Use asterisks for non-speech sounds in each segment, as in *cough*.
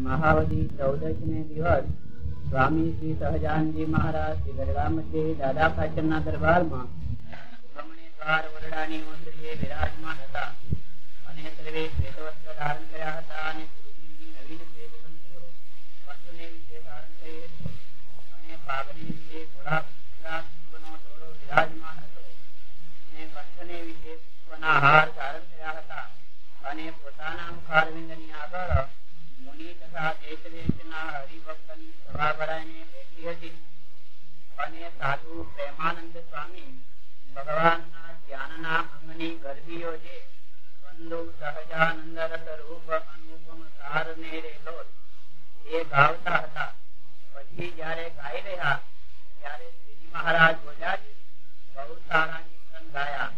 મહાવદી ચૌદશ ને દિવસ સ્વામી શ્રી મહારાજ, શ્રી ગરડા દાદા ના દરબારમાં દ્વાર વરડાની વિરાજમાન હતા અને સર્વે શ્વેતવસ્ત્ર ધારણ કર્યા હાર ધારણ અને પોતાના મુખારવિંદની આગળ મુનિ તથા દેશ હરિભક્તની સભા ભરાઈને બેઠી હતી. અને સાધુ પ્રેમાનંદ સ્વામી ભગવાનના ધ્યાનના અંગની ગરબીઓ જે બંધુ સહજાનંદ રસ રૂપ અનુપમ સાર ને રેલો એ ગાવતા હતા. પછી જ્યારે ગાઈ રહ્યા, ત્યારે શ્રીજી મહારાજ બોલ્યા છે બહુ સારા કીર્તન ગાયા.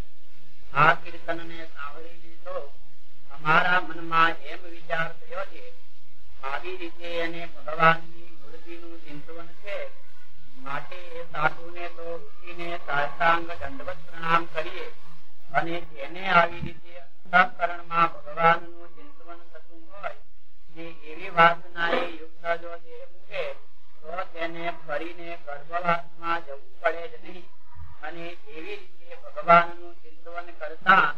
આ કીર્તન ને સાંભળીને તો અમારા મનમાં એમ વિચાર થયો છે, આવી રીતે એને ભગવાનની મૂર્તિનું ચિંતવન છે, માટે એ સાધુને તો ઉઠીને દંડવત પ્રણામ કરીએ અને જેને આવી રીતે અંતઃકરણમાં ભગવાનનું ચિંતવન થતું હોય, ને એવી વાસનાએ યુક્ત જો છે તો તેને ફરીને ગર્ભવાસમાં જવું પડે જ નહીં. અને એવી રીતે ભગવાનનું ચિંતવન કરતા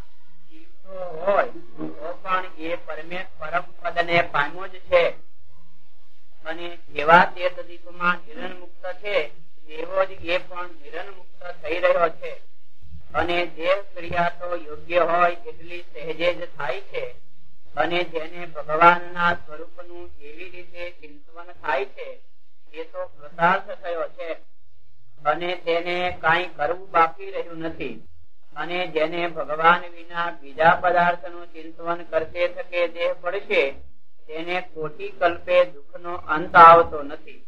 હોય, તો પણ એ પરમ પદ ને પામ્યો જ છે. અને જેવા તે તદીપમાં હિરણ મુક્ત છે તેવો જ એ પણ હિરણ મુક્ત થઈ રહ્યો છે. અને દેહ ક્રિયા તો યોગ્ય હોય એટલી સહેજે જ થાય છે. અને જેને ભગવાનના સ્વરૂપનું એવી રીતે ચિંતવન થાય છે, એ તો કૃતાર્થ થયો છે. અને તેને કઈ કરવું બાકી રહ્યું નથી. અને જેને ભગવાન વિના બીજા પદાર્થનું ચિંતવન કરતે થકે દેહ પડશે, તેને કોટી કલ્પે દુઃખનો અંત આવતો નથી.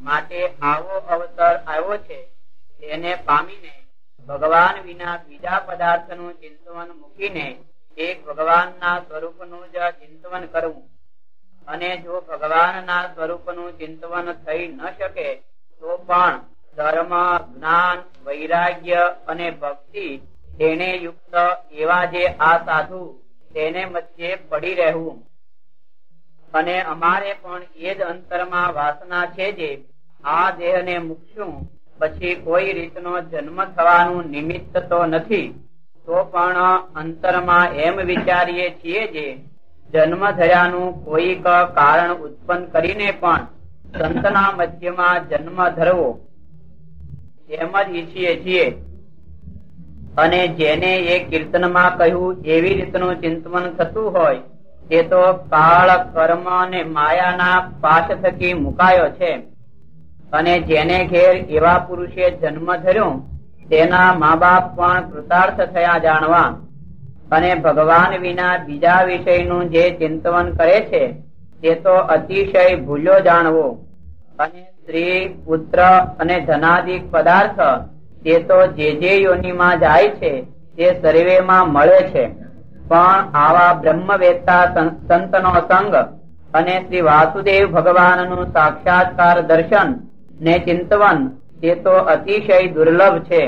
માટે આવો અવસર આવ્યો છે, તેને પામીને ભગવાન વિના બીજા પદાર્થનું ચિંતવન મૂકીને એક ભગવાનના સ્વરૂપનું જ ચિંતવન કરવું. અને જો ભગવાનના સ્વરૂપનું ચિંતવન થઈ ન શકે, તો પણ ધર્મ, જ્ઞાન, વૈરાગ્ય અને ભક્તિ તેને યુક્ત એવા જે આ સાધુ તેને મધ્યે પડી રહેવું. અને અમારે પણ એ જ અંતરમાં વાસના છે જે આ દેહને મૂકશું પછી કોઈ રીતનો જન્મ થવાનું નિમિત્ત તો નથી, તો પણ અંતરમાં એમ વિચારીએ છીએ જે જન્મ થયાનું કોઈક કારણ ઉત્પન્ન કરીને પણ સંતના મધ્યમાં જન્મ ધરવો. એમ જ ઈચ્છીએ છીએ. અને જેને એ કીર્તનમાં કહ્યું એવી રીતનું ચિંતન થતું હોય, તે તો કાળ, કર્મ અને માયાના પાશ થકી મુકાયો છે. અને જેને ઘેર એવા પુરુષે જન્મ ધર્યો, તેના મા બાપ પણ કૃતાર્થ થયા જાણવા. અને ભગવાન વિના બીજા વિષયનું જે ચિંતવન કરે છે, તે તો અતિશય ભૂલ્યો જાણવો. અને સ્ત્રી, પુત્ર અને ધનાદિક પદાર્થ તે તો જે જે યોનિમાં જાય છે તે સર્વેમાં મળે છે. પણ આવા બ્રહ્મવેત્તા સંતનો સંગ અને શ્રી વાસુદેવ ભગવાનનું સાક્ષાત્કાર દર્શન ને ચિંતવન તે તો અતિશય દુર્લભ છે.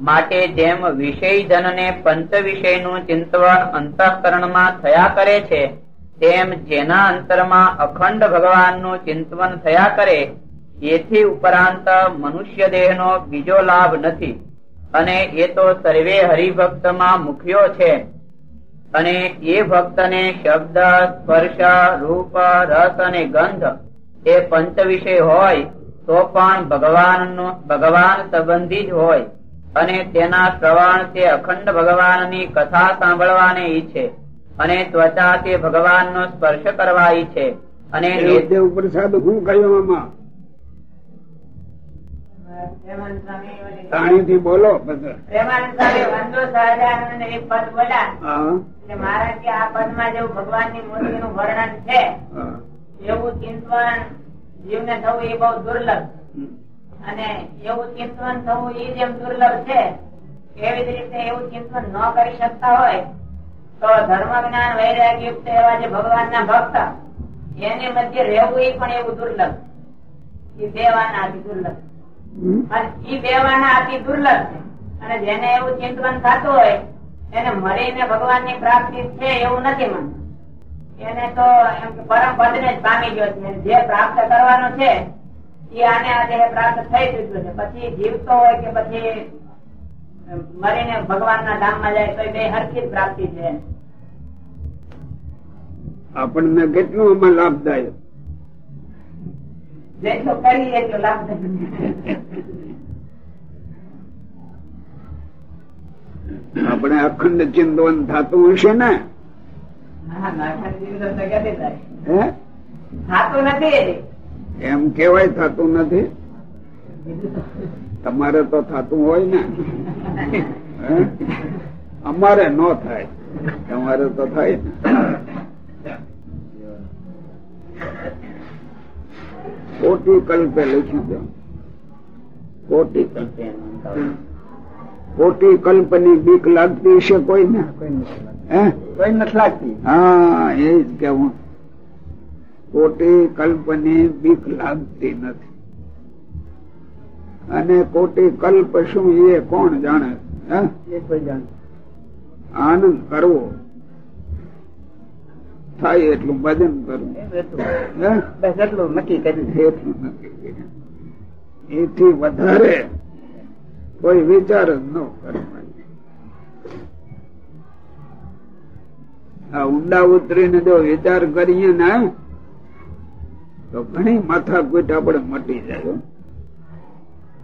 માટે જેમ વિષય જનને પંચ વિષયનું ચિંતવન અંતઃકરણમાં થયા કરે છે, તેમ જેના અંતરમાં અખંડ ભગવાનનું ચિંતવન થયા કરે એથી ઉપરાંત મનુષ્ય દેહનો બીજો લાભ નથી. અને એ તો સર્વે હરિભક્તમાં મુખ્યો છે. અને એ ભક્તને શબ્દ સ્પર્શ રૂપ રસ અને ગંધ એ પંચ વિષય હોય તો પણ ભગવાન ભગવાન સંબંધી જ હોય. અને તેના શ્રવણ તે અખંડ ભગવાનની કથા સાંભળવાને ઈચ્છે. અને ત્વચા તે ભગવાનનો સ્પર્શ કરવા ઈચ્છે. અને પ્રસાદ હું કહ્યું આમાં પાણીથી બોલો પ્રેમાનંદ સ્વામી એક પદ બોલ્યા કે મારા કે આ પદમાં જેવું ભગવાનની મૂર્તિનું વર્ણન છે. એવું ચિંતવન જીવને થવું એ બહુ દુર્લભ. અને એવું ચિંતવન થવું એ જેમ દુર્લભ છે એવી જ રીતે એવું ચિંતન ન કરી શકતા હોય તો ધર્મ જ્ઞાન વૈરાગ યુક્ત એવા જે ભગવાન ના ભક્ત એની મધ્ય રહેવું એ પણ એવું દુર્લભ. એ બે વાના દુર્લભ. અને જેને એવું ચિંતવન થતું હોય, એને મરીને ભગવાનની પ્રાપ્તિ છે એવું નથી જ પ્રાપ્ત કરવાનો છે એ આને આજે પ્રાપ્ત થઈ ચુક્યું છે. પછી જીવતો હોય કે પછી મરીને ભગવાન ના ધામમાં જાય, તો બે હરખી પ્રાપ્તિ છે. આપણને કેટલું લાભદાયક? જેટલું કરી એટલું લાભ આપણે અખંડ ચિંતવન થતું હશે ને? હા, નાખા જેવી તો સગાઈ થાય. હે? નથી. એમ કેવાય થતું નથી? તમારે તો થતું હોય ને? હે? અમારે ન થાય. તમારે તો થાય ને. કોટી કલ્પે લખ્યું છે. કોટી કલ્પે. કોટી કલ્પની બીક લાગતી છે કોઈને? હે? કોઈ નથી લાગતી. હા એ જ કેવું કોટી કલ્પની બીક લાગતી નથી. અને કોટી કલ્પ શું એ કોણ જાણે? હે? એ કોઈ જાણે. આનંદ કરવો. થાય એટલું ભજન કરવું? બસ એટલું નક્કી નક્કી એથી વધારે કોઈ વિચાર જ ન કરવાનો. આ ઊંડા ઉતરીને જો વિચાર કરીએ ને તો ઘણી માથા માથાકૂટ આપણે મટી જાય.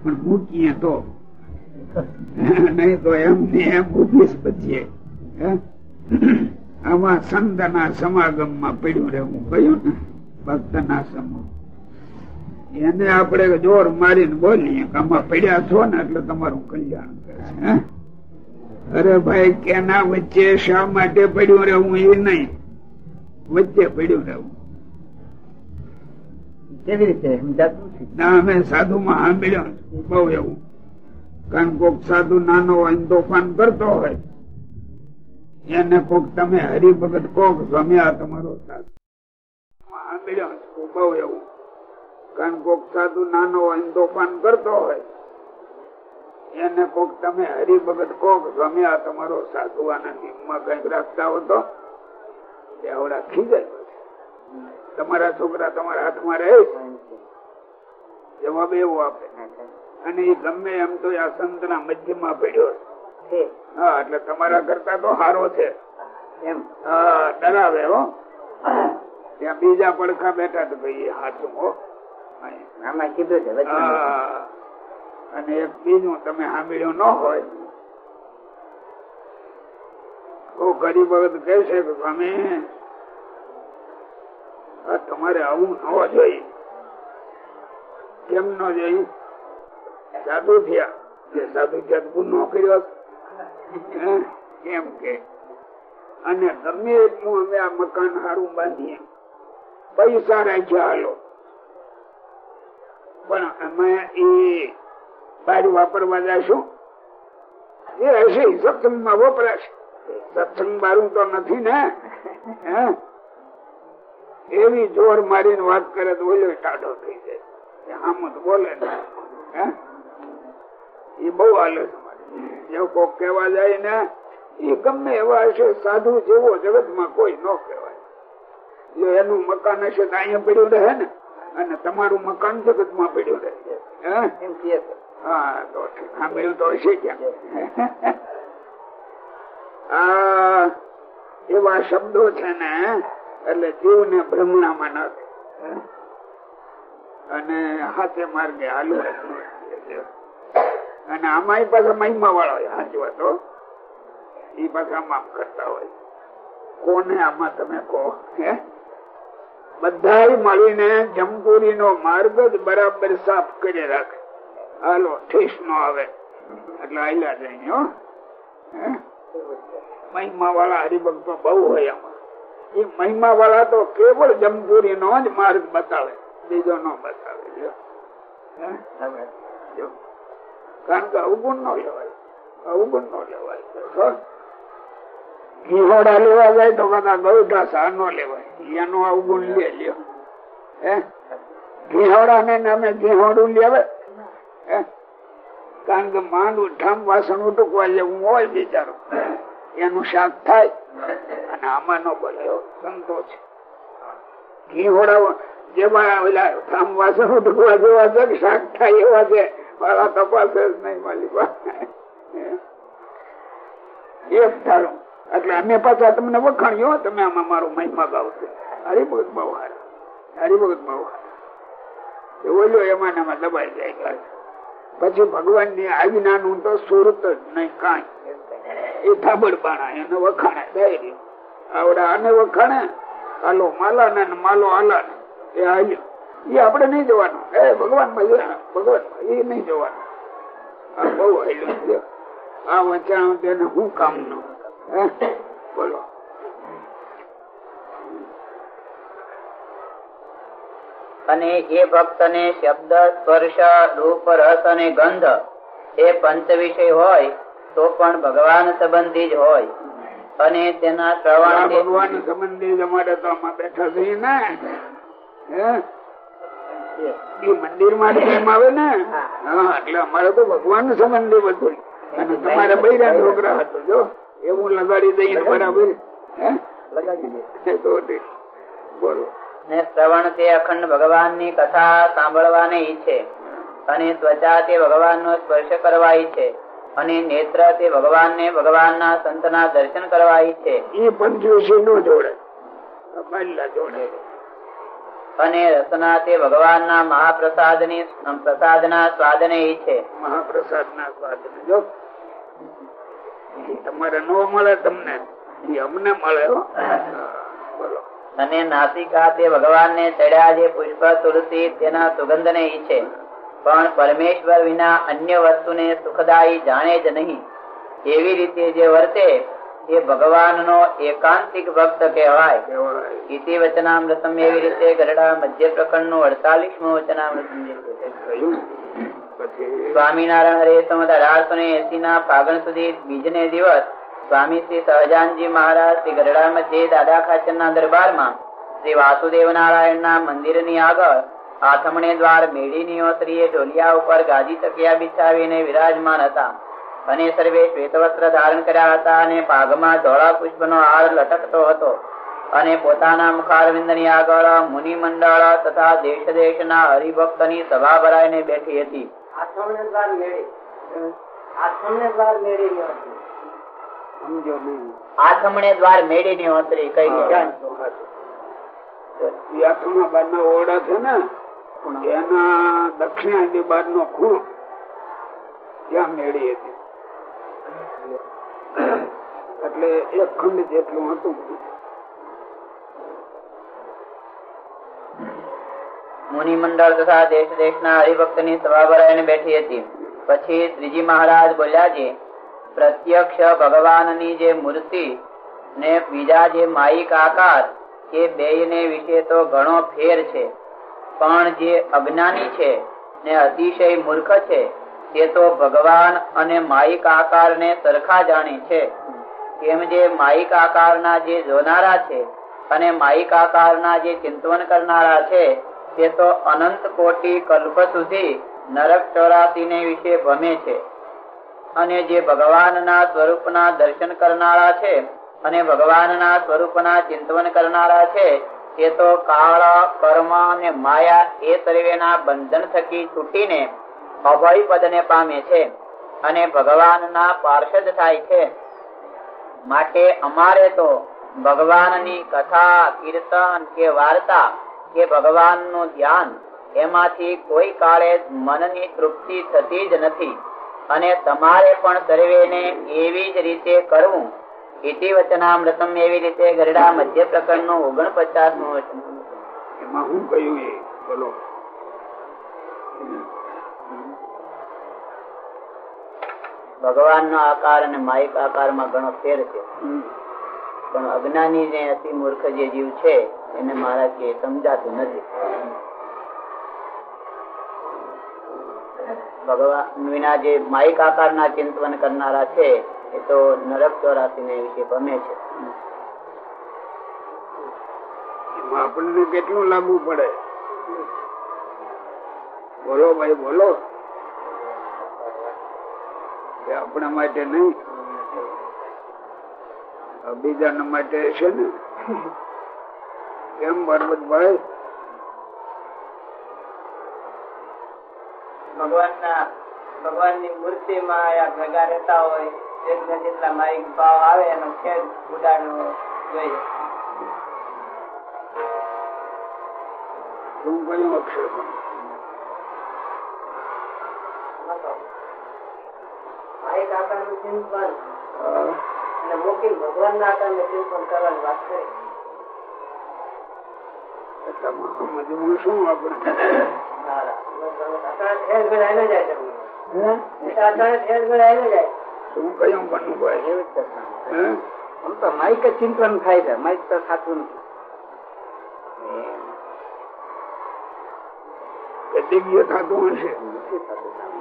પણ મૂકીએ તો. નહીં તો એમ ને એમ ઊભી પછી? આમાં સંતના સમાગમમાં પડ્યું રહેવું કહ્યું ને ભક્તના સમૂહ. એને આપણે જોર મારીને બોલીએ કે આમાં પડ્યા છો ને એટલે તમારું કલ્યાણ કરે હે? અરે ભાઈ કેના વચ્ચે શા માટે પડ્યું રહેવું એ નહીં. વચ્ચે પડ્યું રહેવું કેવી રીતે? સમજાતું ના અમે સાધુ માં સાંભળ્યો. બહુ એવું. કારણ કોક સાધુ નાનો હોય તોફાન કરતો હોય એને કોક તમે હરિભગત કોક ગમે આ તમારો એવું. કારણ કોક સાધુ નાનો હોય તોફાન કરતો હોય. એને કોક તમે હરિભગત કોક ગમ્યા તમારો સાધુ આના નિયમમાં કંઈક રાખતા હો તો આવડા ખીજાય તમારા છોકરા તમારા હાથમાં રહે જવાબ એવો આપે. અને એ ગમે એમ તો આ સંતના મધ્યમાં પડ્યો. હા એટલે તમારા કરતા તો સારો છે. એમ. હા ડરાવે હો. ત્યાં બીજા પડખા બેઠા તો ભાઈ હાથું હો. આમાં કીધું છે અને એક બીજું તમે સાંભળ્યું ન હોય. કોઈ ગરીબ વખત કહે છે કે સ્વામી તમારે આવું ન જોઈએ. કેમ ન જોયું સાધુ થયા. જે સાધુ થયા તો ગુનો કર્યો. કેમ કે. અને ગમે એટલું અમે આ મકાન સારું બાંધીએ. પૈસા રાખ્યા હાલો. પણ અમે એ બારી વાપરવા જશું. એ હશે, સત્સંગમાં વપરાશે. સત્સંગ મારું તો નથી ને? એવી જોર મારીને વાત કરે તો ઓલો ટાઢો થઈ જાય. આમ જ બોલે? એ બહુ હાલે જો કોક કેવા જાય ને એ ગમે એવા હશે સાધુ જેવો જગતમાં કોઈ ન કહેવાય જો એનું મકાન હશે તો અહીંયા પડ્યું રહે ને અને તમારું મકાન જગતમાં પડ્યું રહે હે? તો. તો હશે ક્યાં આ એવા શબ્દો છે ને એટલે જીવ ને ભ્રમણામાં ન. અને હાથે માર્ગે હાલુ અને આમાં પાછા મહિમા વાળા હોય સાચી વાત એ પાછા આમાં કરતા હોય. કોને આમાં તમે કહો હે? બધા મળીને જમપુરી નો માર્ગ જ બરાબર સાફ કરી રાખે. હાલો ઠીસ નો આવે. એટલે આયલા હો. મહિમા વાળા હરિભક્તો બહુ હોય આમાં. એ મહિમા વાળા તો કેવળ જમપુરી નો જ માર્ગ બતાવે બીજો નો બતાવે જો. કારણ કે અવગુણ નો લેવાય. અવગુણ નો લેવાય. ઘીહોડા લેવા જાય તો કદાચ ગૌઢા સા નો લેવાય. એનો અવગુણ લે, લ્યો. હે? ઘીહોડા ને નામે ઘીહોડું લેવે? કારણ કે માંડ ઠામ વાસણ ઉટકવા જેવું હોય બિચારો. એનું શાક થાય. અને આમાં ન સંતો છે. ઘી હોડાવો જેમાં ઓલા થામ વાસણ ઉટકવા જેવા શાક થાય એવા છે? મારા તપાસે જ નહીં મળી એક ધારું એટલે અમે પાછા તમને વખાણ્યો, તમે આમાં મારો મહિમા ગાવશો. હરિભગત બહુ હરિભગત બહુ હાર ઓલો એમાં દબાઈ જાય પછી ભગવાનની નાનું તો સુરત જ નહીં કાંઈ. એ થાબડ બાણા, એને વખાણે ધૈર્ય આવડે આને વખાણે, હાલો માલા ને માલો આલા એ હાલ્યો. એ આપણે નહીં જોવાનું. એ ભગવાન ભગવાન એ નહીં જોવાનું. આ બહુ હાલ્યો આ વચાણ તેને હું કામનું બોલો. અને એ ભક્ત ને શબ્દ સ્પર્શ રૂપ રસ અને ગંધ એ પંચ વિષય હોય તો પણ ભગવાન સંબંધી જ હોય. અને તેના શ્રવણ ભગવાન સંબંધી જ અમારે તો આમાં બેઠા છીએ ને? એ મંદિરમાં આવે ને હા. એટલે અમારે તો ભગવાન સંબંધ બધું અને તમારે બૈરા છોકરા હતો જો. એવું લગાડી દઈ બરાબર. હે? બોલો. ને શ્રવણ તે અખંડ ભગવાનની કથા સાંભળવાને ઈચ્છે અને ત્વચા તે ભગવાન નો સ્પર્શ કરવા ઈચ્છે અને નેત્ર તે ભગવાન ને ભગવાન ના સંત ના દર્શન કરવા ઈચ્છે એ પંચવીસી નો જોડે. જોડે. અને રસના તે ભગવાન ના મહાપ્રસાદની પ્રસાદ ના સ્વાદ ને ઈચ્છે. મહાપ્રસાદ ના સ્વાદ જો તમારે નો મળે તમને અમને મળે. બોલો. અને નાસિકા તે ભગવાન ને ચડ્યા જે પુષ્પ તુલસી તેના સુગંધ ને ઈચ્છે. પણ પરમેશ્વર વિના અન્ય વસ્તુને સુખદાયી જાણે જ નહીં. એવી રીતે જે વર્તે એ ભગવાન નો એકાંતિક ભક્ત કહેવાય. ગીતિ વચનામૃતમ એવી રીતે ગરડા મધ્ય પ્રકરણનું અડતાલીસમું વચનામૃતમ સ્વામિનારાયણ હરે સંવત અઢારસો ને એસી ના ફાગણ સુધી બીજને દિવસ સ્વામી શ્રી સહજાનજી મહારાજ શ્રી ગરડા મધ્ય દાદા ખાચર ના દરબારમાં શ્રી વાસુદેવ નારાયણ ના મંદિરની આગળ આથમણે દ્વાર મેળીની ઓસરીએ ઢોલિયા ઉપર ગાદી તકિયા બિછાવીને વિરાજમાન હતા. અને સર્વે શ્વેતવસ્ત્ર ધારણ કર્યા હતા અને પાઘમાં ધોળા પુષ્પનો હાર લટકતો હતો. અને પોતાના મુખારવિંદની આગળ મુનિ મંડળ તથા દેશ દેશના હરિભક્તની સભા ભરાઈને બેઠી હતી. આથમણે દ્વાર મેળીની ઓસરી કઈ ગયા યાત્રા બાદ ના ઓરડા છે ને એના દક્ષિણ બાર નો ખૂણો ત્યાં મેળી હતી. એટલે એક ખંડ જેટલું હતું. મુનિ તથા દેશ દેશના હરિભક્તની સભા ભરાઈને બેઠી હતી. પછી શ્રીજી મહારાજ બોલ્યા છે પ્રત્યક્ષ ભગવાનની જે મૂર્તિ ને બીજા જે માયિક આકાર એ બેયને વિશે તો ઘણો ફેર છે. પણ જે અજ્ઞાની છે ને અતિશય મૂર્ખ છે તે તો ભગવાન અને માઇક આકાર ને સરખા જાણે છે. કેમ જે માયિક આકારના જે જોનારા છે અને માયિક આકારના જે ચિંતવન કરનારા છે તે તો અનંત કોટી કલ્પ સુધી નરક ચોરાસી ને વિશે ભમે છે. અને જે ભગવાનના સ્વરૂપના દર્શન કરનારા છે અને ભગવાનના સ્વરૂપના ચિંતવન કરનારા છે તે તો કાળ, કર્મ અને માયા એ સર્વેના બંધન થકી છૂટીને અભય પદને પામે છે અને ભગવાનના પાર્ષદ થાય છે. માટે અમારે તો ભગવાનની કથા, કીર્તન કે વાર્તા કે ભગવાનનું ધ્યાન એમાંથી કોઈ કાળે મનની તૃપ્તિ થતી જ નથી. અને તમારે પણ સર્વેને એવી જ રીતે કરવું. ઇતિ વચનામૃતમ એવી રીતે ગરડા મધ્ય પ્રકરણનું ઓગણપચાસનું એમાં હું કહ્યું એ, બોલો. ભગવાન નો આકાર અને માયિક આકારમાં ઘણો ફેર છે. પણ અજ્ઞાની ને અતિ મૂર્ખ જે જીવ છે એને મારા કે સમજાતું નથી. ભગવાન વિના જે માયિક આકારના ચિંતન કરનારા છે એ તો નરક ચોરાસી ને વિશે ભમે છે. એમાં આપણને કેટલું લાગુ પડે? બોલો ભાઈ બોલો. કે આપણા માટે નહીં. બીજાના માટે છે ને. કેમ પર્વતભાઈ ભગવાનના ભગવાનની મૂર્તિમાં યા ભેગા રહેતા હોય જેટલા જેટલા માઇક ભાવ આવે એનો ખેલ ઉડાડવો જોઈએ. શું કયું અક્ષર માઇક આકારનું ચિંતન. અને મૂકી ભગવાનના આકારનું ચિંતન કરવાની વાત કરી. એટલામાં શું આપણે ઠેર ઘર આવેલો જાય તમને. હે? અચાનક ઠેર ઘર આવેલો જાય. શું કયું બનવું એવું જ છે. આમ તો માઇક જ ચિંતન થાય છે. માઇક તો થતું થતું હશે. નથી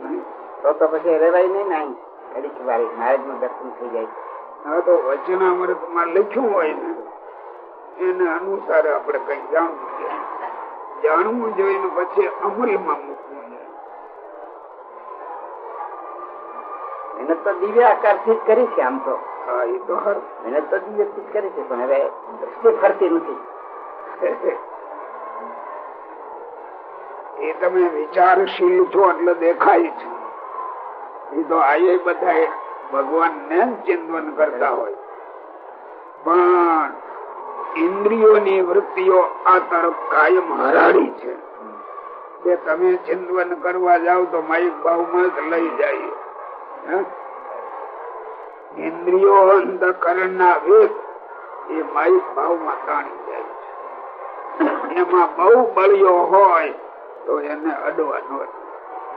નહીં તો તો પછી રેવાય નહીં ને અહીં ઘડીક વારી મહારાજનું દર્શન થઈ જાય. હવે તો વચનામૃતમાં લખ્યું હોય ને એને અનુસાર આપણે કઈ જાણવું જોઈએ જાણવું જોઈએ પછી અમલમાં મૂકવું મહેનત તો દિવ્ય આકારથી જ કરી છે આમ તો. એ તો મહેનત તો દિવ્યથી જ કરી છે પણ હવે દ્રષ્ટિ ફરતી નથી. એ તમે વિચારશીલ છો એટલે દેખાય છે. એ તો આ બધા ભગવાન ને ચિંતન કરતા હોય. પણ ઇન્દ્રિયોની વૃત્તિઓ આ તરફ કાયમ હરાડી છે. કે તમે ચિંતન કરવા જાવ તો માઇક ભાવમાં લઈ જાય. ઇન્દ્રિયો અંધકરણ ના વેગ એ માઇક ભાવમાં તાણી જાય છે. એમાં બહુ બળિયો હોય તો એને અડવા ન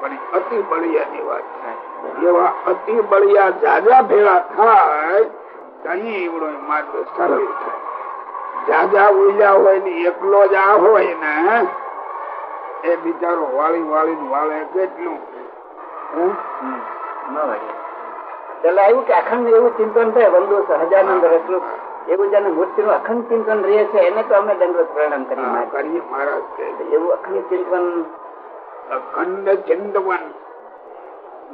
પણ અતિ બળિયાની વાત છે. એવા અતિ બળિયા જાજા ભેળા થાય તહી એવડો માર્ગ સરળ થાય. જાજા ઉલ્યા હોય ને એકલો જ આ હોય ને એ બિચારો વાળી વાળી વાળે કેટલું? આવ્યું કે અખંડ એવું ચિંતન થાય વલ્લુ સહજાનંદ રસલું એવું જેને મૂર્તિ નું અખંડ ચિંતન રહે છે એને તો અમે દંડવત પ્રણામ કરી કરીએ મહારાજ એવું અખંડ ચિંતન અખંડ ચિંતવન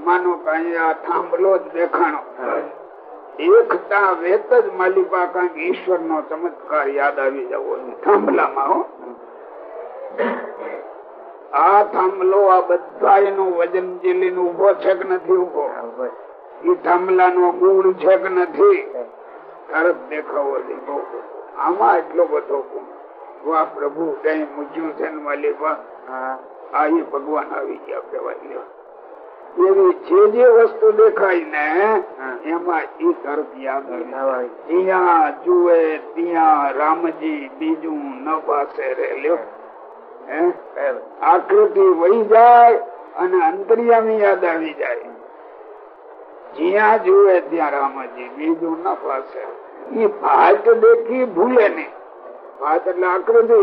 માનો થાંભલો જ દેખાણો. એકતા વેત જ માલિકા કાંઈક ઈશ્વર નો ચમત્કાર યાદ આવી જવો. થાંભલામાં હો. આ થાંભલો આ બધા એનું વજન જીલીને ઊભો છે કે નથી ઊભો એ થાંભલા નો ગુણ છે કે નથી? તરત દેખાવો દીધો આમાં એટલો બધો ગુણ. વાહ પ્રભુ કઈ મૂજ્યું છે ને માલિકા આ ભગવાન આવી ગયા કહેવાય. એવી જે જે વસ્તુ દેખાય ને એમાં એ તરફ યાદ જ્યાં જુએ ત્યાં રામજી બીજું ન પાસે રે લ્યો. આકૃતિ વહી જાય અને અંતરિયામી યાદ આવી જાય. જ્યાં જુએ ત્યાં રામજી બીજું ન પાસે. એ ભાત દેખી ભૂલે નહીં ભાત એટલે આકૃતિ.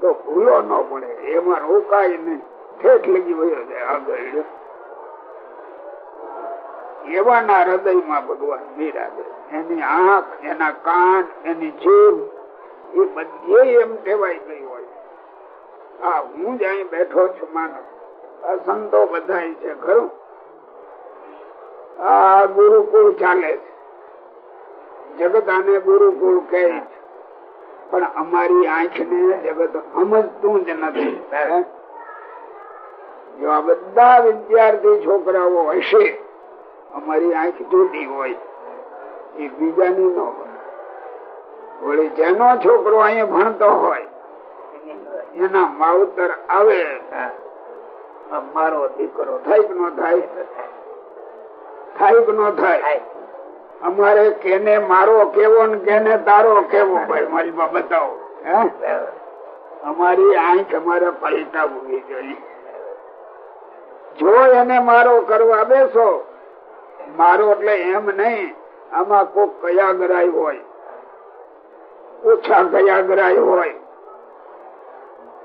તો ભૂલો ન પડે. એમાં રોકાય નહીં ઠેઠ લગી વયો જાય આગળ એવાના હૃદયમાં ભગવાન બિરાજે. એની આંખ એના કાન એની જીભ એ બધે એમ ટેવાઈ ગઈ હોય. આ હું જ અહીં બેઠો છું માનો. અસંતો બધા છે ખરું? આ ગુરુકુળ ચાલે છે. જગત આને ગુરુકુળ કહે છે. પણ અમારી આંખ ને જગત સમજતું જ નથી? જો આ બધા વિદ્યાર્થી છોકરાઓ હશે અમારી આંખ જુદી હોય એ બીજાની ન હોય. વળી જેનો છોકરો અહીંયા ભણતો હોય એના માવતર આવે મારો દીકરો થાય કે ન થાય. થાય કે ન થાય. અમારે કેને મારો કેવો ને કેને તારો કેવો ભાઈ મારી બા બતાવો. હે? અમારી આંખ અમારે પલટાવવી જોઈએ. જો એને મારો કરવા બેસો મારો એટલે એમ નહીં, આમાં કોક કયા ગરાય હોય. ઓછા કયા ગરાય હોય.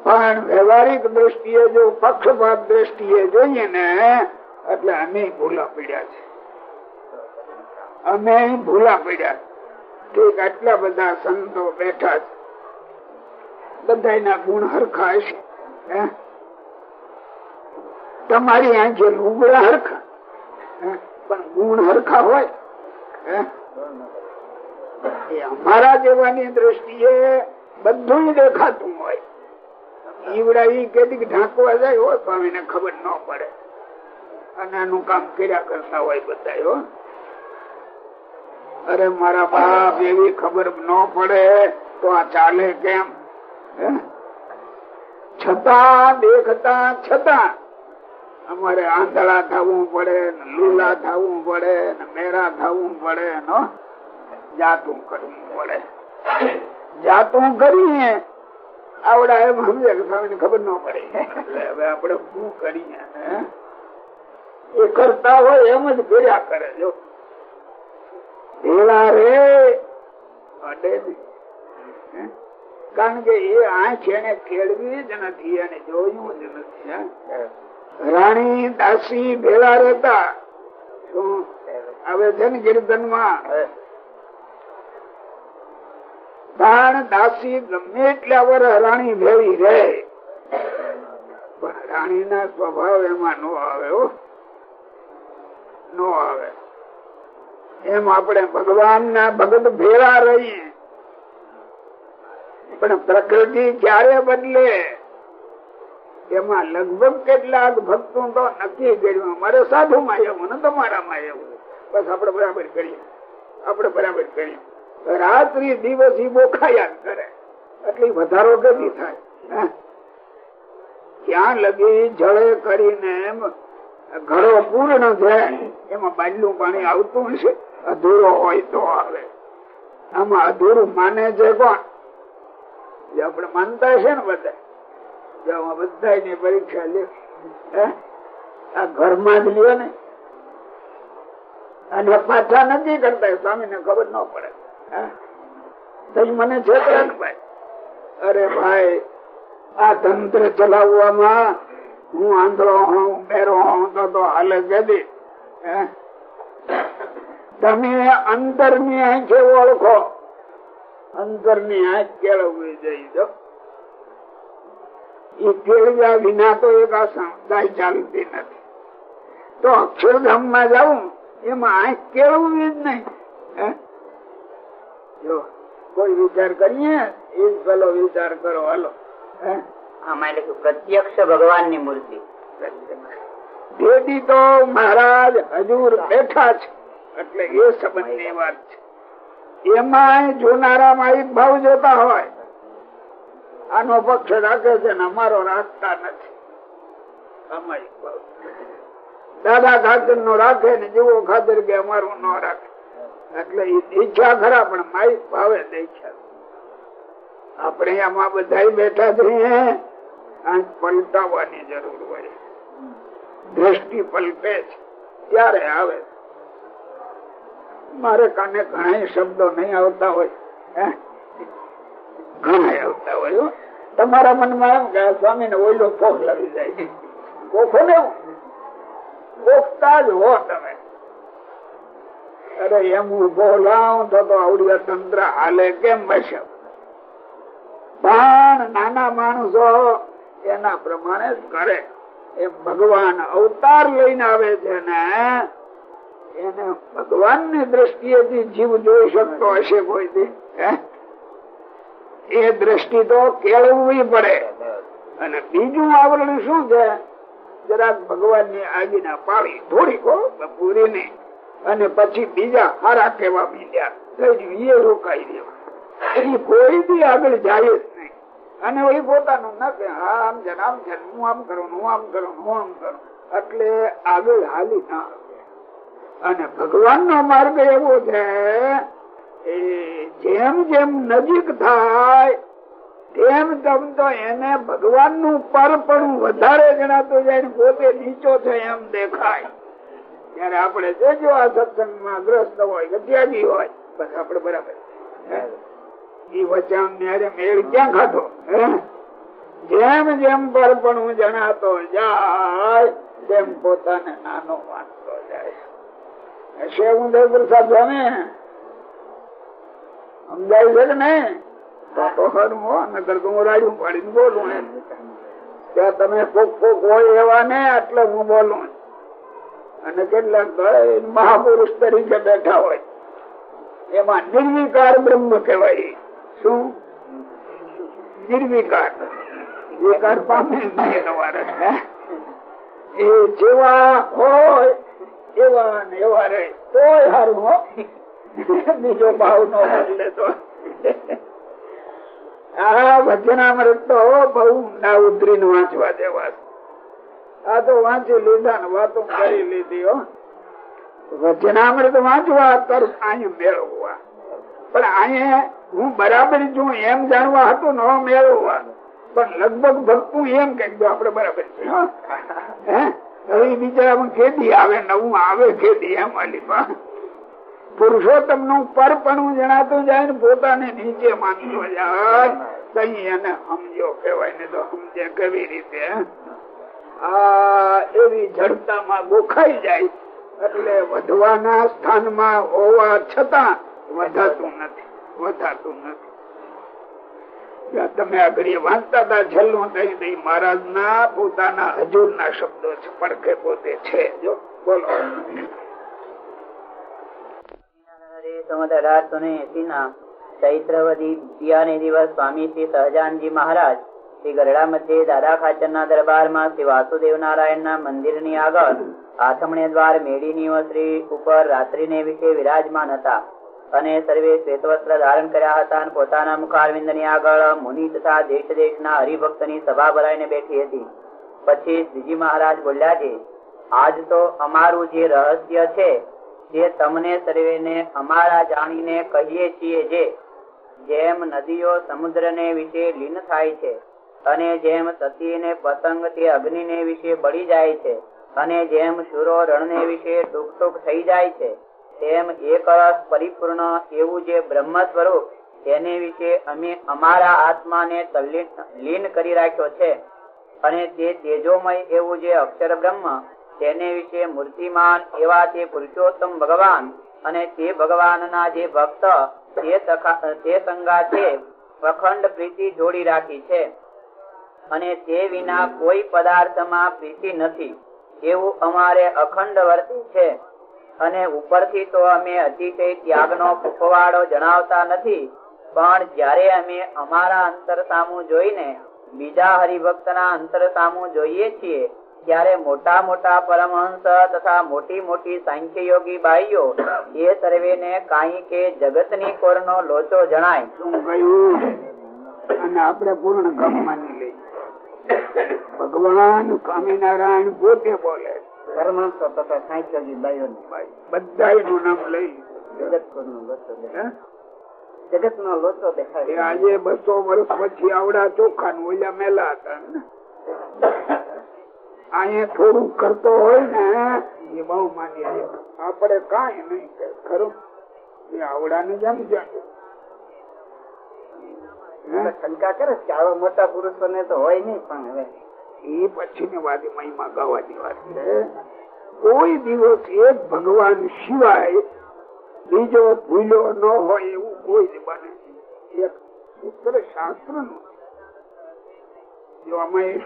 પણ વ્યવહારિક દ્રષ્ટિએ જો, પક્ષપાત દ્રષ્ટિએ જોઈએ ને, એટલે અમે ભૂલા પડ્યા છે. અમે ભૂલા પડ્યા ઠીક, આટલા બધા સંતો બેઠા છે. બધા ગુણ હરખા હશે? તમારી આંખે લુગડા હરખા? પણ ગુણ હરખા હોય અમારા જેવાની દ્રષ્ટિએ બધું દેખાતું હોય. ઈવડા ઈ કેદી ઢાંકવા જાય હોય ભાવી ને ખબર ન પડે. અને આનું કામ કર્યા કરતા હોય બધા અરે મારા બાપ એવી ખબર ન પડે, તો આ ચાલે કેમ છતાં દેખતા છતાં અમારે આંધળા થવું પડે લૂલા થવું પડે મેરા થવું પડે જાતું કરવું પડે. જાતું કરીએ. આવડા એમ સમજે સ્વામી ખબર ન પડે. હવે આપડે શું કરીએ એ કરતા હોય એમ જ કર્યા કરે, જો. ભેળા રે કારણ કે એ આંખ એને કેળવી જ નથી, એને જોયું જ નથી રાણી દાસી ભેળા રહેતા. આવે છે ને કીર્તનમાં પણ દાસી ગમે એટલા વર રાણી ભેળી રહે. પણ રાણી ના સ્વભાવ એમાં નો આવે નો આવે. એમ આપણે ભગવાન ના ભગત ભેળા રહીએ. પણ પ્રકૃતિ ક્યારે બદલે? એમાં લગભગ કેટલાક ભક્તો તો નક્કી કર્યું અમારે સાધુ માં એવું ને તમારા માં એવું બસ આપણે બરાબર કરીએ આપણે બરાબર કરીએ રાત્રિ દિવસ ઈ બોખાયા કરે. એટલી વધારો ગતિ થાય. ક્યાં લગી જળે કરીને ઘરો પૂર્ણ છે એમાં બાજલું પાણી આવતું હશે. અધૂરો હોય તો આવે. આમાં અધૂરું માને છે કોણ? આપણે માનતા છે ને બધા. બધા ની પરીક્ષા લે. આ ઘરમાં જ લ્યો ને. અને પાછા નથી કરતા સ્વામી ને ખબર ન પડે. મને છે ભાઈ. અરે ભાઈ આ તંત્ર ચલાવવામાં હું આંધળો હું બેરો હું તો હાલે ગદી તમે અંતરની આંખે ઓળખો. અંતરની આંખ કેળવવી જઈ એ કેળવ્યા વિના તો એક દાય ચાલતી નથી. તો અક્ષરધામમાં જવું એમાં આંખ કેળવવી જ નહીં. જો કોઈ વિચાર કરીએ એ જ વિચાર કરો હલો. આમાં પ્રત્યક્ષ ભગવાનની મૂર્તિ. તેથી તો મહારાજ હજુર બેઠા છે. એટલે એ સંબંધની વાત છે. એમાં જોનારા માહિત ભાવ જોતા હોય. આનો પક્ષ રાખે છે ને અમારો રાખતા નથી. દાદા ખાતર નો રાખે ને જેવો ખાતર કે અમારું ન રાખે. એટલે ઈચ્છા ખરા, પણ માહિત ભાવે આપણે આમાં બધા બેઠા છીએ, આંખ પલટાવવાની જરૂર હોય. દ્રષ્ટિ પલટે છે. ત્યારે આવે? મારે કાને ઘણા શબ્દો નહીં આવતા હોય તમારા મનમાં એમ કે સ્વામી ને ઓઈલો પોખ લાવી જાય કોખો ને પોખતા જ હો તમે. અરે એમ ઊભો લાવ તો આવડિયા તંત્ર હાલે કેમ બસે પણ નાના માણસો એના પ્રમાણે જ કરે. એ ભગવાન અવતાર લઈને આવે છે ને, એને ભગવાનની દ્રષ્ટિએથી જીવ જોઈ શકતો હશે કોઈ એ દ્રષ્ટિ તો કેળવવી પડે. અને બીજું આવરણ શું છે? જરાક ભગવાનની આજ્ઞા પાળી, થોડીક પૂરી ને અને પછી બીજા હારા કેવા બીજા એ રોકાઈ દેવા એની કોઈ બી આગળ જાય જ નહીં. અને એ પોતાનું ના કે હા, આમ છે આમ છે હું આમ કરું હું આમ કરું હું આમ કરું એટલે આગળ હાલી ના અને ભગવાન નો માર્ગ એવો છે જેમ જેમ નજીક થાય, તેમ તેમ તો એને ભગવાનનું પર પણ વધારે જણાતું જાય પોતે નીચો છે એમ દેખાય. ત્યારે આપણે જોજો આ સત્સંગમાં ગ્રસ્ત હોય ત્યાગી હોય, બસ આપડે બરાબર. એ વચન મેળ ક્યાં ખાધો? જેમ જેમ પર પણ જણાતો જાય, તેમ પોતાને નાનો વાંચતો જાય. શેવુંદર પ્રસાદ સ્વામી સમજાય છે કે નહીં? હોય કેટલાક મહાપુરુષ તરીકે બેઠા હોય. એમાં નિર્વિકાર બ્રહ્મ કહેવાય. શું? નિર્વિકાર. વિકાર પામે એ જેવા હોય, એવા ને એવા રહે, તોય હારું હો *laughs* બીજો ભાવ નો આ વચનામૃત તો બહુ ના ઉતરીને વાંચવા દેવા. આ તો વાંચી લીધા ને વાતો કરી લીધી વચનામૃત વાંચવા તર અહીંયા મેળવવા. પણ અહીંયા હું બરાબર છું, એમ જાણવા હતું ન મેળવવા. પણ લગભગ ભક્તું એમ કે આપડે બરાબર છે, હો. હવે ઈ ખેતી આવે, નવું આવે ખેતી એમ અલીમાં. પુરુષોત્તમનું પરપણું જણાતું જાય ને પોતાને નીચે માનતો જાય. વધાતું નથી વધાતું નથી. તમે આગળ વાંચતા હતા, છેલ્લું થઈ થઈ મહારાજ ના પોતાના હજુર ના શબ્દો છે પડખે પોતે છે. જો, બોલો. વિરાજમાન હતા અને સર્વે શ્વેતવસ્ત્ર ધારણ કર્યા હતા પોતાના મુખારવિંદની આગળ મુનિ તથા દેશ દેશના હરિભક્તની સભા ભરાઈને બેઠી હતી. પછી શ્રીજી મહારાજ બોલ્યા છે આજ તો અમારું જે રહસ્ય છે જે તમને સર્વેને અમારા જાણીને કહીએ છીએ જે, જેમ નદીઓ સમુદ્રને વિશે લીન થાય છે અને જેમ સતીને પતંગ તે અગ્નિને વિશે બળી જાય છે અને જેમ શુરો રણને વિશે ટૂંક થઈ જાય છે, તેમ એક રસ પરિપૂર્ણ એવું જે બ્રહ્મ સ્વરૂપ તેને વિશે અમે અમારા આત્માને તલ્લીન લીન કરી રાખ્યો છે. અને તે તેજોમય એવું જે અક્ષર બ્રહ્મ તેને વિશે મૂર્તિમાન એવા તે પુરુષોત્તમ ભગવાન અને તે ભગવાનના જે ભક્ત, તે સંગા છે, અખંડ પ્રીતિ જોડી રાખી છે. અને તે વિના કોઈ પદાર્થમાં પ્રીતિ નથી. એવું અમારે અખંડ વર્તી છે. અને ઉપરથી તો અમે અતિશય ત્યાગનો ફૂફવાડો જણાવતા નથી. પણ જ્યારે અમે અમારા અંતર સામું જોઈને, બીજા હરિભક્તના અંતર સામું જોઈએ છીએ ત્યારે મોટા મોટા પરમહંસ તથા મોટી મોટી સાંખ્ય યોગી બાઈઓ એ સર્વેને કાંઈ કે જગતની કોરનો લોચો જણાય. શું કહ્યું? અને આપણે પૂર્ણ ગમ માની લઈએ. ભગવાન સ્વામિનારાયણ પોતે બોલે પરમહંસો તથા સાંખ્ય યોગી બાઈઓ બધા નું નામ લઈ જગત કોરનો લોચો? જગત નો લોચો દેખાય. આજે બસો વર્ષ પછી આવડા ચોખા નું ઓલા મેલા હતા ને. અહીંયા થોડું કરતો હોય ને એ બહુ માની લે આપણે કાંઈ નહીં ખરું? એ આવડા ને જમ શંકા કરે કે આવા મોટા પુરુષો ને તો હોય નહીં પણ હવે. એ પછીની વાત મહિમા ગાવાની વાત છે. કોઈ દિવસ એક ભગવાન સિવાય બીજો ભૂલો ન હોય એવું કોઈ બને એક સૂત્ર શાસ્ત્રનું જો આમાં એ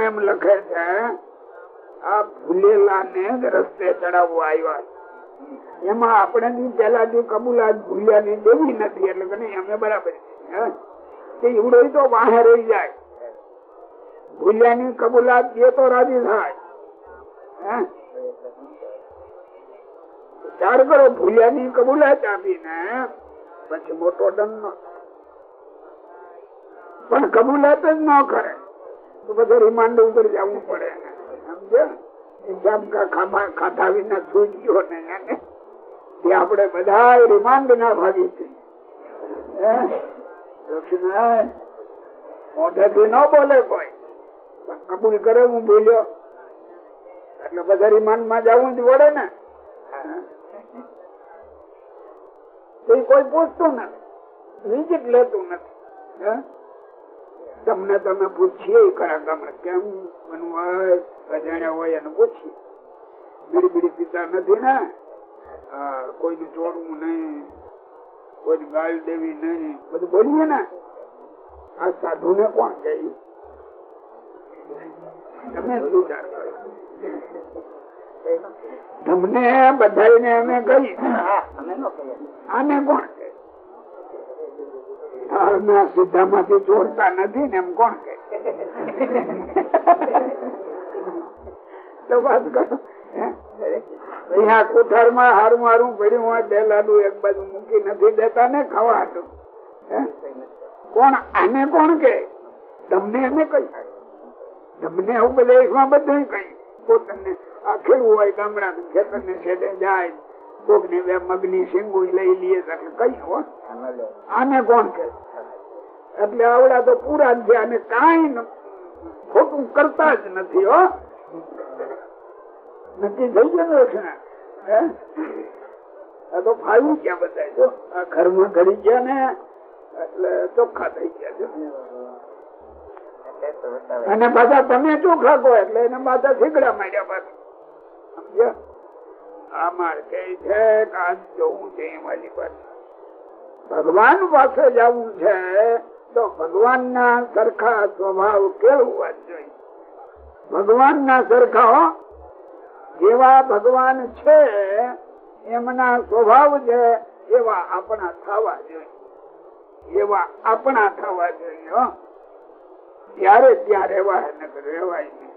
એમ લખે છે, આ ભૂલેલા ને રસ્તે ચડાવવા આવ્યા. એમાં આપણે પેલા જે કબૂલાત ભૂલ્યા ની દેવી નથી, એટલે અમે બરાબર છે. એવડો તો વાહે રહી જાય. ભૂલ્યા ની કબૂલાત દે તો રાજી થાય. વિચાર કરો ભૂલ્યા ની કબૂલાત આપીને પછી મોટો દંડ નો પણ કબૂલાત જ ન કરે. તો બધો રિમાન્ડ ઉપર જવું પડે કા ખાધા વિના સૂઈ ગયો ને. તે આપણે બધા રિમાન્ડ ના ભાગી છે. હે? લક્ષ્મણ, મોઢેથી ન બોલે કોઈ. કબૂલ કરે, હું બોલ્યો. એટલે બધા રિમાન્ડમાં જવું જ પડે ને. કોઈ પૂછતું નથી. વિઝિટ લેતું નથી. તમને તમે પૂછીએ ખરા ગમે કેમ? અજાણ્યા હોય એને પૂછીએ. બીડી બીડી પીતા નથી ને. કોઈનું ચોરવું નહીં. કોઈ ગાળ દેવી નહીં. બધું બોલીએ ને. આ સાધુ ને કોણ કહે તમને બધાને અમે કહી આને કોણ કહે? તારના સીધામાંથી જોડતા નથી ને એમ કોણ કહે? તો વાત કરો? અહીંયા માં હારું હારું પડ્યું હોય, બે લાડુ એક બાજુ મૂકી નથી દેતા ને ખાવા હતું? કોણ આને કોણ કે તમને એને કઈ તમને ઉપદેશમાં બધું કઈ. પોતાને આ ખેડવું હોય ગામડા ખેતર ને છેડે જાય. કોક ને બે મગની સિંગુ લઈ લઈએ એટલે હો. આને કોણ કે? એટલે આવડા તો પૂરા છે. અને કઈ ખોટું કરતા જ નથી, હો. નક્કી થઈ ગયો? આ તો ફાવી ક્યાં બધા જો આ ઘરમાં ઘડી ગયા ને, એટલે ચોખ્ખા થઈ ગયા છે. અને પાછા તમે ચોખા કહો એટલે એને પાછા ઠીકડા માંડ્યા પાછા. સમજ્યા? આમાં કે છે કે જવું છે એમાંની પાસે. ભગવાન પાસે જવું છે તો ભગવાન ના સરખા સ્વભાવ કેળવવા જોઈએ. ભગવાન ના સરખા જેવા ભગવાન છે, એમના સ્વભાવ છે, એવા આપણા થવા જોઈએ. એવા આપણા થવા જોઈએ ત્યારે ત્યાં રહેવાય નગર રહેવાય નહીં.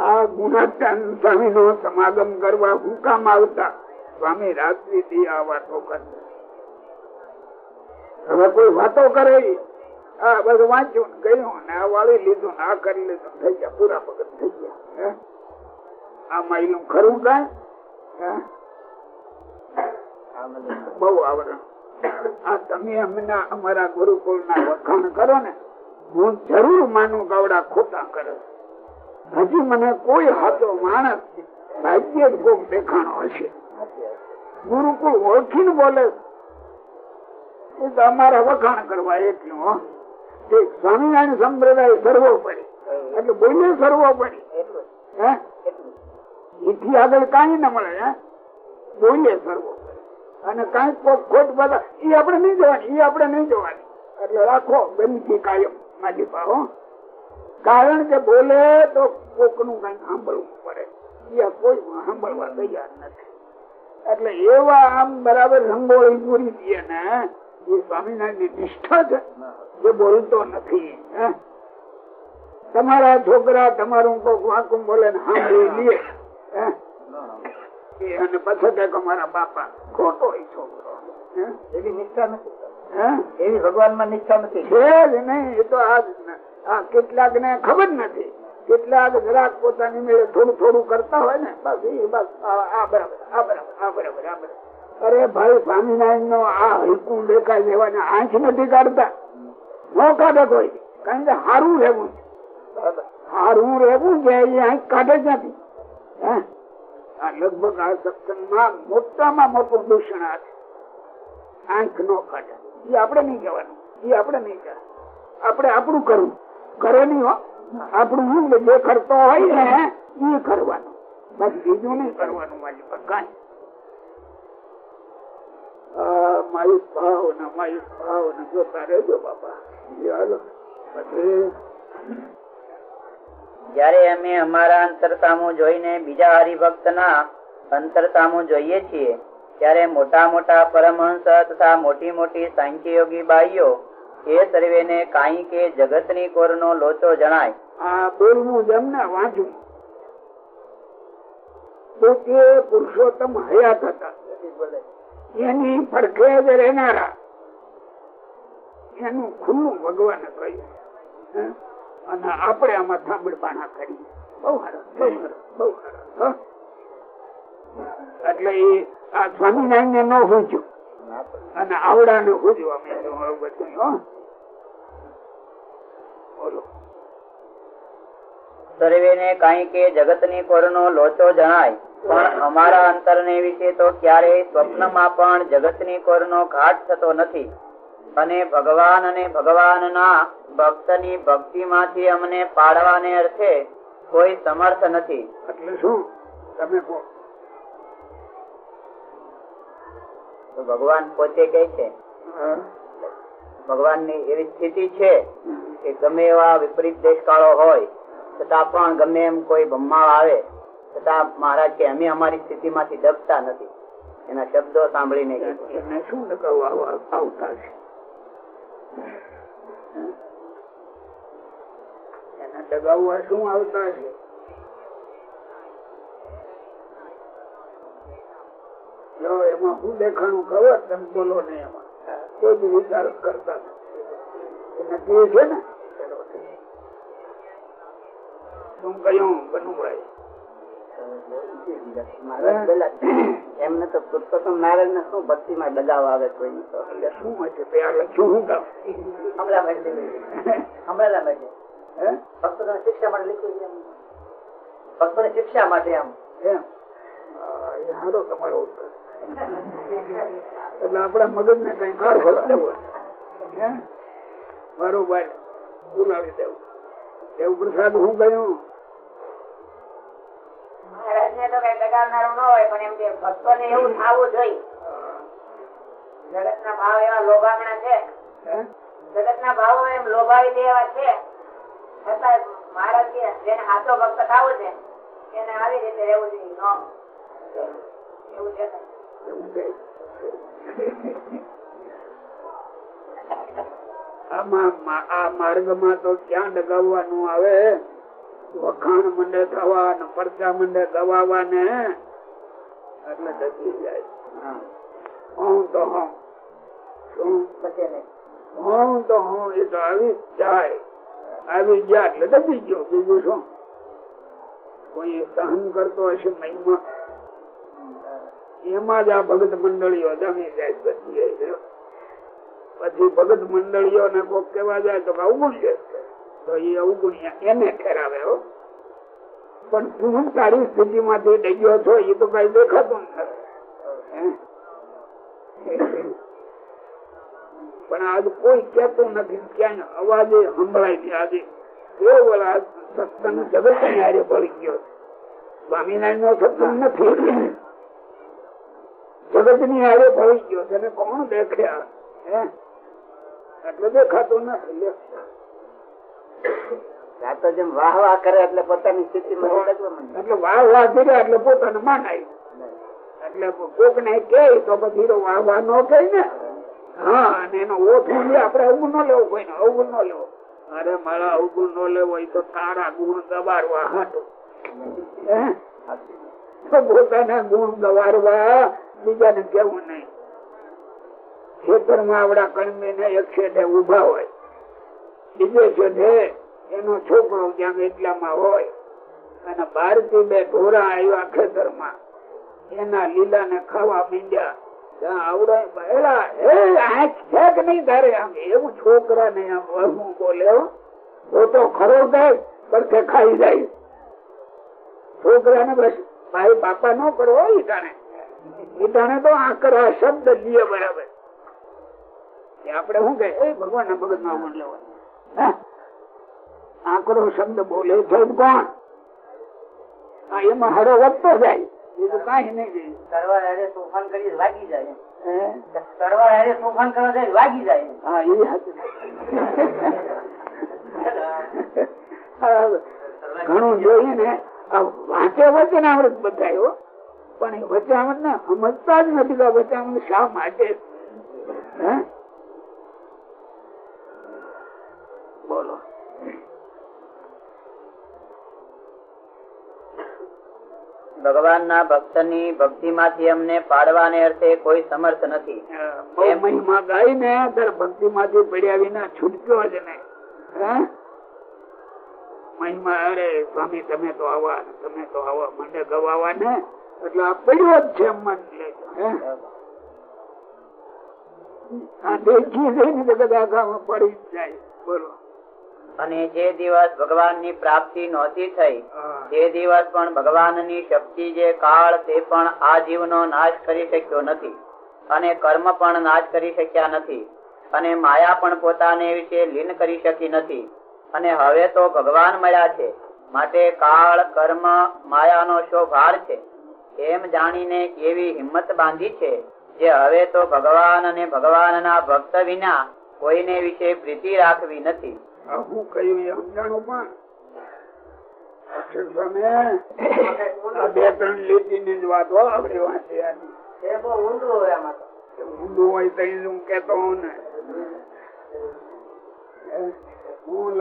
આ ગુણાચાન સ્વામી નો સમાગમ કરવા હુકામ આવતા સ્વામી રાત્રિ થી આ વાતો કરતા હવે કોઈ વાતો કરે આ બધું વાંચ્યું ગયું ને આ વાળી લીધું ને આ કરી લીધું થઈ ગયા, પૂરા ભગત થઈ ગયા? આ માયલું ખરું કઈ? બહુ આવરણ આ તમે અમને અમારા ગુરુકુળ ના વખાણ કરો ને હું જરૂર માનું ગવડા ખોટા કરે. હજી મને કોઈ હાથો માણસ ભાગ્ય જ કોક દેખાણો હશે. ગુરુકુળ ઓળખીને બોલે એ તો અમારા વખાણ કરવા એટલું તે સ્વામિનારાયણ સંપ્રદાય સર્વોપરી એટલે બોલે સર્વોપરી હે? એથી આગળ કઈ ના મળે બોલે સર્વો. સર્વોપરી અને કઈ કોક ખોટ બધા એ આપણે નહીં જોવાની, એ આપણે નહીં જોવાની. એટલે રાખો ગમતી કાયમ. માજી પાહો કારણ કે બોલે તો કોકનું કઈ સાંભળવું પડે. એ કોઈ સાંભળવા તૈયાર નથી. એટલે એવા આમ બરાબર રંગોળી પૂરી દે ને, એ સ્વામિનારાયણ નિષ્ઠા છે. જે બોલતો નથી? તમારા છોકરા તમારું કોક વાંકું બોલે સાંભળી લે. અને પછી કે મારા બાપા ખોટો છોકરો. એવી નિષ્ઠા નથી. એવી ભગવાનમાં નિષ્ઠા નથી. છે જ નહીં એ તો આ કેટલાક ને ખબર નથી. કેટલાક જરાક પોતાની મેળે થોડું થોડું કરતા હોય ને બસ એ બસ આ બરાબર આ બરાબર આ બરાબર આ બરાબર. અરે ભાઈ સ્વામિનારાયણ નો આ હલકું દેખાય દેવાને આંખ નથી કાઢતા. ન કાઢે કોઈ કારણ કે સારું રહેવું છે. સારું રહેવું છે એ આંખ કાઢે જ નથી. હે? આ લગભગ આ સત્સંગમાં મોટામાં મોટું દૂષણ આ છે. આંખ નો કાઢે એ આપણે નહીં કહેવાનું. એ આપણે નહીં કહેવાનું. આપણે આપણું કરવું. કરે નહીં હો. આપણું હું જે કરતો હોય ને એ કરવાનું. બસ બીજું નહીં કરવાનું મારી પર કાંઈ. માયુસ ભાવ ને માયુસ ભાવ ને જોતા રહેજો બાપા. પછી જયારે અમે અમારા અંતરતામો જોઈને બીજા હરિભક્ત ના અંતરતામો જોઈએ છીએ, ત્યારે મોટા મોટા પરમહંસ તથા મોટી મોટી સાંખ્યયોગી બાઈઓ એ સર્વેને કાંઈ કે જગતની કોરનો લોચો જણાય. આ બોલવું જેમ ને તો તે પુરુષોત્તમ હયાત હતા. એની પડખે જ રહેનારા. એનું ખુલ્લું ભગવાને કહ્યું? અને આપણે આમાં થાંભળપાણા કરી બહુ સરસ બહુ સરસ બહુ સરસ એટલે આ સ્વામિનારાયણ ને ન પૂછ્યું અને આવડા ને હોજો અમે બધું બોલો. સર્વેને કાંઈ કે જગતની કોરનો લોચો જણાય, પણ અમારા અંતર ને વિશે તો ક્યારેય સ્વપ્નમાં પણ જગતની કોરનો ઘાટ થતો નથી. અને ભગવાન અને ભગવાનના ભક્તની ભક્તિમાંથી અમને પાડવાને અર્થે કોઈ સમર્થ નથી. એટલે શું? તમે તો ભગવાન પોતે કહે છે. ભગવાનની એવી સ્થિતિ છે કે ગમે એવા વિપરીત દેશકાળો હોય છતાં પણ ગમે એમ કોઈ ભમ્માળ આવે છતાં મહારાજ કે અમે અમારી સ્થિતિમાંથી દબતા નથી. એના શબ્દો સાંભળીને. શું આવતા છે? લગાવવા શું આવતા છે જો એમાં હું દેખાણું ખબર તમે બોલો ને એમાં. કોઈ જ વિચાર કરતા નથી. છે ને? શું કહ્યું? બનુભાઈ. *coughs* એમને તો પુસ્તકો નારાયણ ને શું ભક્તિ માં દગાવ આવે કોઈ? શું હશે લખ્યું શું હમણાં હમણાં. હે? ભક્તોની શિક્ષા માટે લખ્યું છે શિક્ષા માટે આમ એમ. હા, એ સારો તમારો એટલે આપણા મગજ ને કઈ કાર ભરવા દેવો હે? બોલાવી દેવું. દેવ પ્રસાદ હું કહ્યું મહારાજને તો કઈ લગાવનારું ન હોય પણ એમ કે ભક્તોને એવું થવું જોઈએ. જગતના ભાવ એવા લોભામણા છે. જગત ના ભાવ એમ લોભાવી દે એવા છે. છતાં મહારાજ કે જેને સાચો ભક્ત થવું છે એને આવી રીતે રહેવું જોઈએ ન? એવું છે ને. એવું કહે. આમાં મા- આ માર્ગમાં તો ક્યાં ડગાવવાનું આવે? વખાણ મંડે થવા ને પરચા મંડે ગવાવા ને એટલે ડગી જાય. હું. તો હું. શું હું તો હું એ તો આવી જાય. આવી ગયા એટલે ડગી ગયો બીજું શું? કોઈ સહન કરતો હશે મહિમા? એમાં જ આ ભગત મંડળીઓ જમી જાય બધી પછી ભગત મંડળીઓ ને કોક કેવા જાય તો અવગુણ્ય તો એ અવગુણ્ય એને ઠેરાવે, હો. પણ તું તારી સ્થિતિ માંથી ડગ્યો છો, એ તો કઈ દેખાતું નથી? પણ આજ કોઈ કેતું નથી. ક્યાંય અવાજે સંભળાય છે આજે. કેવળ આજ સત્સંગ જગતની હારે ગયો સ્વામિનારાયણ નો સત્સંગ નથી. જગતની હારે પડી ગયો છે. કોણ દેખ્યા હે? એટલે દેખાતું નથી. જેમ વાહ વાહ કરે એટલે પોતાની સ્થિતિ એટલે વાહ વાહ કર્યા એટલે પોતાને માનાય. એટલે કોક ને કે તો પછી વાહ વાહ નો કહે ને. હા અને એનો ઓછું લે આપડે અવગુણ નો લેવો કોઈ અવગુણ નો લેવો. અરે મારા અવગુણ નો લેવો એ તો તારા ગુણ ગવારવા હાટું. પોતાના ગુણ ગવારવા બીજાને કેવું નહીં. ખેતરમાં આવડા કણમી ને એક છેડે ઊભા હોય. બીજે છેડે એનો છોકરો ક્યાંક એટલામાં હોય. અને બારથી બે ઢોરા આવ્યા ખેતરમાં એના લીલા ને ખાવા માંડ્યા. ત્યાં આવડા તો ખરો થાય શબ્દ લીએ બરાબર. એ આપણે શું કે એ ભગવાન ના ના મન લેવા આકરો શબ્દ બોલે છે કોણ? એમાં હરો વધતો જાય. બીજું કઈ નહીં હારે તોફાન કરી લાગી જાય હે? હારે તોફાન કરવા જાય વાગી જાય હા એ ઘણું જોઈએ ને વાંચે વચન અમૃત બતાવ્યો પણ એ વચામત ને સમજતા જ નથી આ વચામત શા માટે? હે? ભગવાનના ભક્તની ભક્તિમાંથી અમને પાડવાને અર્થે કોઈ સમર્થ નથી. મહિમા ગાઈ ને ત્યારે ભક્તિ માંથી પડ્યા વિના છૂટક્યો જ નહીં. મહિમા અરે સ્વામી તમે તો આવા તમે તો આવા મને ગવાવા ને એટલે આ પડ્યો જ છે મન? આ દેખી જઈને તો બધા પડી જાય. બોલો. અને જે દિવસ ભગવાનની પ્રાપ્તિ નહોતી થઈ. તે દિવસ પણ ભગવાનની શક્તિ જે કાળ તે પણ આ જીવનો નાશ કરી શક્યો નથી અને કર્મ પણ નાશ કરી શક્યા નથી અને માયા પણ પોતાને વિશે લીન કરી શકી નથી અને હવે તો ભગવાન મળ્યા છે. માટે કાળ કર્મ માયાનો શો ભાર છે? એમ જાણીને એવી હિંમત બાંધી છે જે હવે તો ભગવાન અને ભગવાનના ભક્ત વિના કોઈને વિશે પ્રીતિ રાખવી નથી. હું કહ્યું એ સમજાણું પણ. બે ત્રણ લીટી ની જ વાત હો આપડે વાંચી. હોય તો. હું કેતો હોઉં ને. હે? હું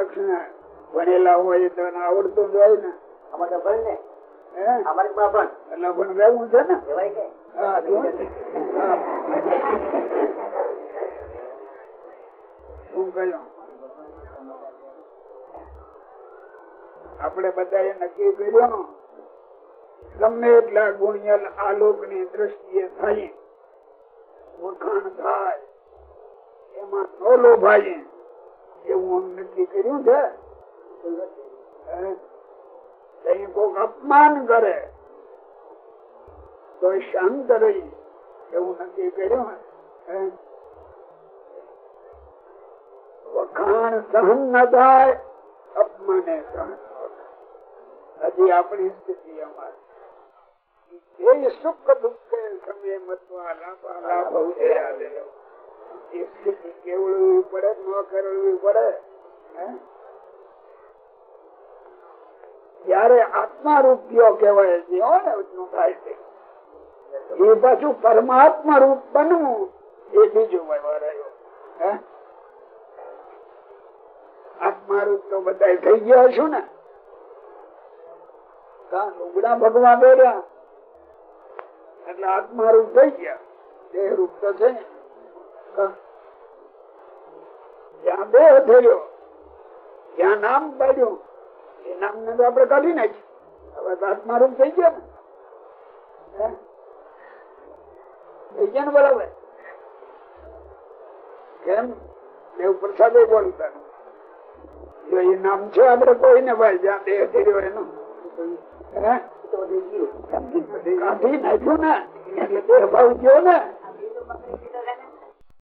ભણેલા હોય તો આવડતું જ હોય ને. હે? એટલે પણ રહેવું છે ને? હા, હા. *laughs* શું કહ્યું? આપણે બધાએ નક્કી કર્યું ગમે એટલા ગુણિયલ આલોકની દ્રષ્ટિએ થાય વખાણ થાય, એમાં નો લોભાઈ એવું નક્કી કર્યું છે અપમાન કરે તો શાંત રહી, એવું નક્કી કર્યું? વખાણ સહન ન થાય, અપમાને સહન. હજી આપણી સ્થિતિ અમારી. એ સુખ દુઃખ સમય મતવા લાભા લાભ એ સ્થિતિ કેવડવી પડે ન કરવી પડે? જયારે આત્મા રૂપિયો કેવાય છે થાય એ પાછું પરમાત્મા રૂપ બનવું એ બીજું વ્યવહાર આત્મા રૂપ તો બધા થઈ ગયા છું ને? કાં લુગડા ભગવાન બેર્યા. એટલે આત્મા રૂપ થઈ ગયા. દેહ રૂપ તો છે. ને. જ્યાં દેહ થયો જ્યાં નામ પાડ્યું. એ નામ ને તો આપડે કાઢી નાખ્યું હવે તો આત્મા રૂપ થઈ ગયા ને? થઈ ગયા ને બરાબર? કેમ? દેવ પ્રસાદે બોલતા. જો એ નામ છે આપડે કોઈને ભાઈ, જ્યાં દેહ થયો એનું? કાઢી નાખ્યું ને એટલે દેહ ભાવ ગયો ને